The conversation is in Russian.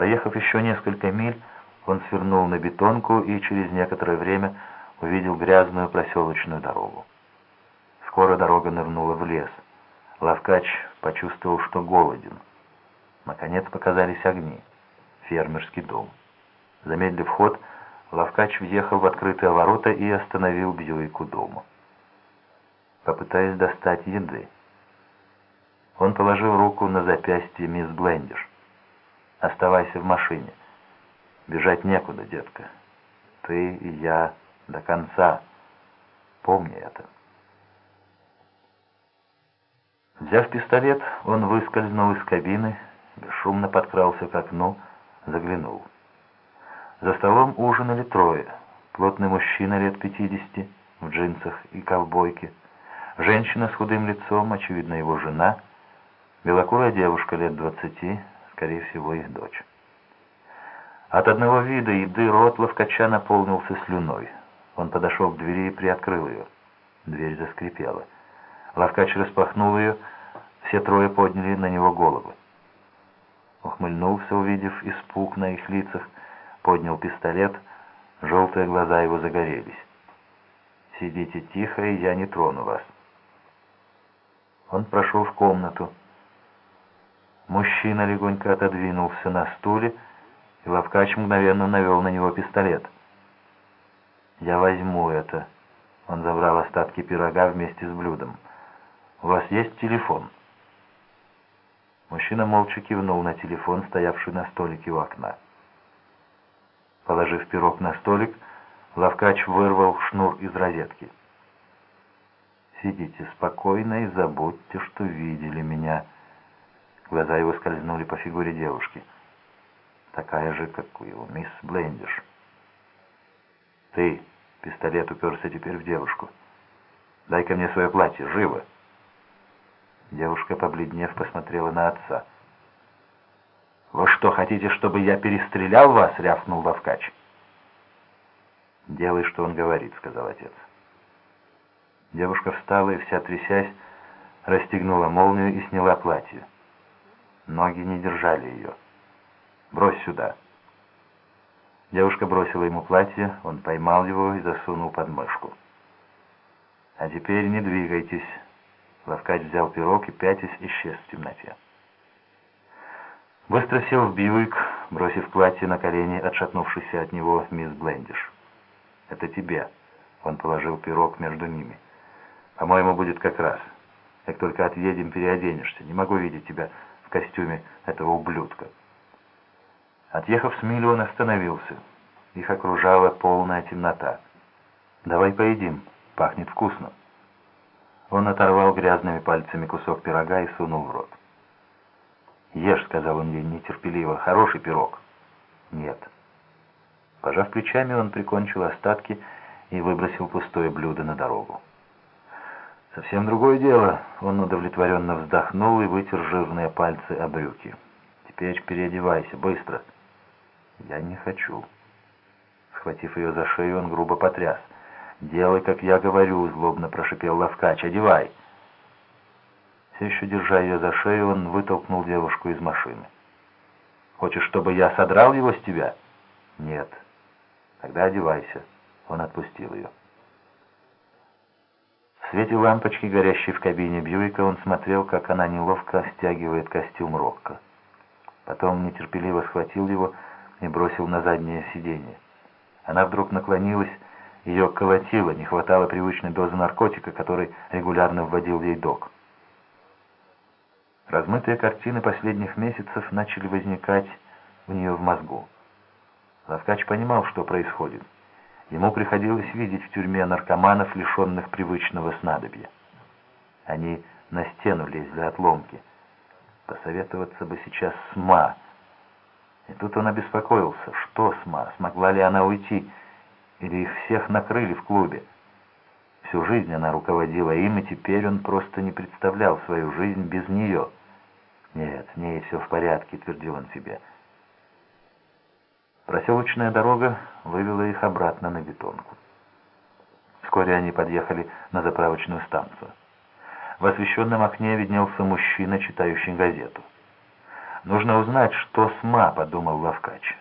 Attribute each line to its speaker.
Speaker 1: Проехав еще несколько миль, он свернул на бетонку и через некоторое время увидел грязную проселочную дорогу. Скоро дорога нырнула в лес. Лавкач почувствовал, что голоден. Наконец показались огни. Фермерский дом. Замедлив ход, Лавкач въехал в открытые ворота и остановил Бьюик у дома. Попытаясь достать еды. Он положил руку на запястье мисс Блендиш. «Оставайся в машине. Бежать некуда, детка. Ты и я до конца. Помни это». Взяв пистолет, он выскользнул из кабины, бесшумно подкрался к окну, заглянул. За столом ужинали трое. Плотный мужчина лет пятидесяти, в джинсах и ковбойке. Женщина с худым лицом, очевидно, его жена. Белокурая девушка лет двадцати, скорее всего, их дочь. От одного вида еды рот ловкача наполнился слюной. Он подошел к двери и приоткрыл ее. Дверь заскрипела. Ловкач распахнул ее, все трое подняли на него головы. Ухмыльнулся, увидев испуг на их лицах, поднял пистолет, желтые глаза его загорелись. «Сидите тихо, и я не трону вас». Он прошел в комнату. Мужчина легонько отодвинулся на стуле, и Лавкач мгновенно навел на него пистолет. «Я возьму это». Он забрал остатки пирога вместе с блюдом. «У вас есть телефон?» Мужчина молча кивнул на телефон, стоявший на столике у окна. Положив пирог на столик, Лавкач вырвал шнур из розетки. «Сидите спокойно и забудьте, что видели меня». Глаза его скользнули по фигуре девушки. Такая же, как у его мисс Блендиш. «Ты!» — пистолет уперся теперь в девушку. «Дай-ка мне свое платье, живо!» Девушка, побледнев, посмотрела на отца. «Вы что, хотите, чтобы я перестрелял вас?» — рявкнул Лавкач. «Делай, что он говорит», — сказал отец. Девушка встала и, вся трясясь, расстегнула молнию и сняла платье. Ноги не держали ее. «Брось сюда». Девушка бросила ему платье, он поймал его и засунул под мышку. «А теперь не двигайтесь». Лавкач взял пирог и, пятясь, исчез в темноте. Быстро сел в Бьюик, бросив платье на колени, отшатнувшийся от него мисс Блендиш. «Это тебе». Он положил пирог между ними. «По-моему, будет как раз. Как только отъедем, переоденешься. Не могу видеть тебя костюме этого ублюдка». Отъехав с милю, он остановился. Их окружала полная темнота. «Давай поедим. Пахнет вкусно». Он оторвал грязными пальцами кусок пирога и сунул в рот. «Ешь», — сказал он ей нетерпеливо, — «хороший пирог». «Нет». Пожав плечами, он прикончил остатки и выбросил пустое блюдо на дорогу. Совсем другое дело. Он удовлетворенно вздохнул и вытер жирные пальцы о брюки. «Теперь переодевайся, быстро». «Я не хочу». Схватив ее за шею, он грубо потряс. «Делай, как я говорю», — злобно прошипел Лавкач. «Одевай». Все еще держа ее за шею, он вытолкнул девушку из машины. «Хочешь, чтобы я содрал его с тебя?» «Нет». «Тогда одевайся». Он отпустил ее. В свете лампочки, горящей в кабине Бьюика, он смотрел, как она неловко стягивает костюм Рокко. Потом нетерпеливо схватил его и бросил на заднее сиденье. Она вдруг наклонилась, ее колотило, не хватало привычной дозы наркотика, который регулярно вводил ей док. Размытые картины последних месяцев начали возникать у нее в мозгу. Лавкач понимал, что происходит. Ему приходилось видеть в тюрьме наркоманов, лишенных привычного снадобья. Они на стену лезли от ломки. Посоветоваться бы сейчас с Ма. И тут он обеспокоился. Что с Ма? Смогла ли она уйти? Или их всех накрыли в клубе? Всю жизнь она руководила им, и теперь он просто не представлял свою жизнь без нее. «Нет, с ней все в порядке», — твердил он себе. Проселочная дорога вывела их обратно на бетонку. Вскоре они подъехали на заправочную станцию. В освещенном окне виднелся мужчина, читающий газету. Нужно узнать, что с Ма, подумал Лавкач.